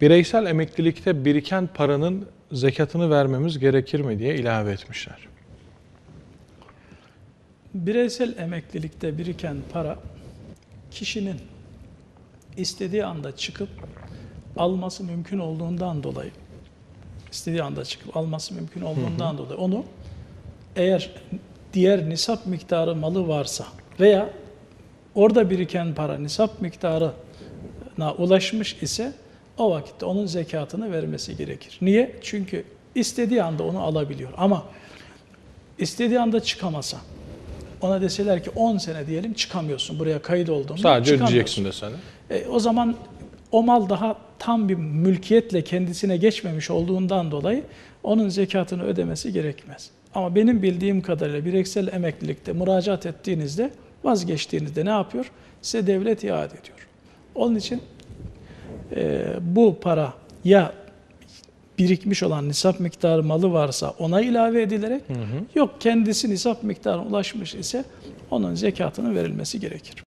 Bireysel emeklilikte biriken paranın zekatını vermemiz gerekir mi diye ilave etmişler. Bireysel emeklilikte biriken para kişinin istediği anda çıkıp alması mümkün olduğundan dolayı istediği anda çıkıp alması mümkün olduğundan dolayı onu eğer diğer nisap miktarı malı varsa veya orada biriken para nisap miktarına ulaşmış ise o vakitte onun zekatını vermesi gerekir. Niye? Çünkü istediği anda onu alabiliyor. Ama istediği anda çıkamasa, ona deseler ki 10 sene diyelim çıkamıyorsun buraya kayıt olduğunda Sadece ödeyeceksin desene. E, o zaman o mal daha tam bir mülkiyetle kendisine geçmemiş olduğundan dolayı onun zekatını ödemesi gerekmez. Ama benim bildiğim kadarıyla bireysel emeklilikte müracaat ettiğinizde vazgeçtiğinizde ne yapıyor? Size devlet iade ediyor. Onun için e, bu para ya birikmiş olan nisap miktarı malı varsa ona ilave edilerek yok kendisi nisap miktarına ulaşmış ise onun zekatının verilmesi gerekir.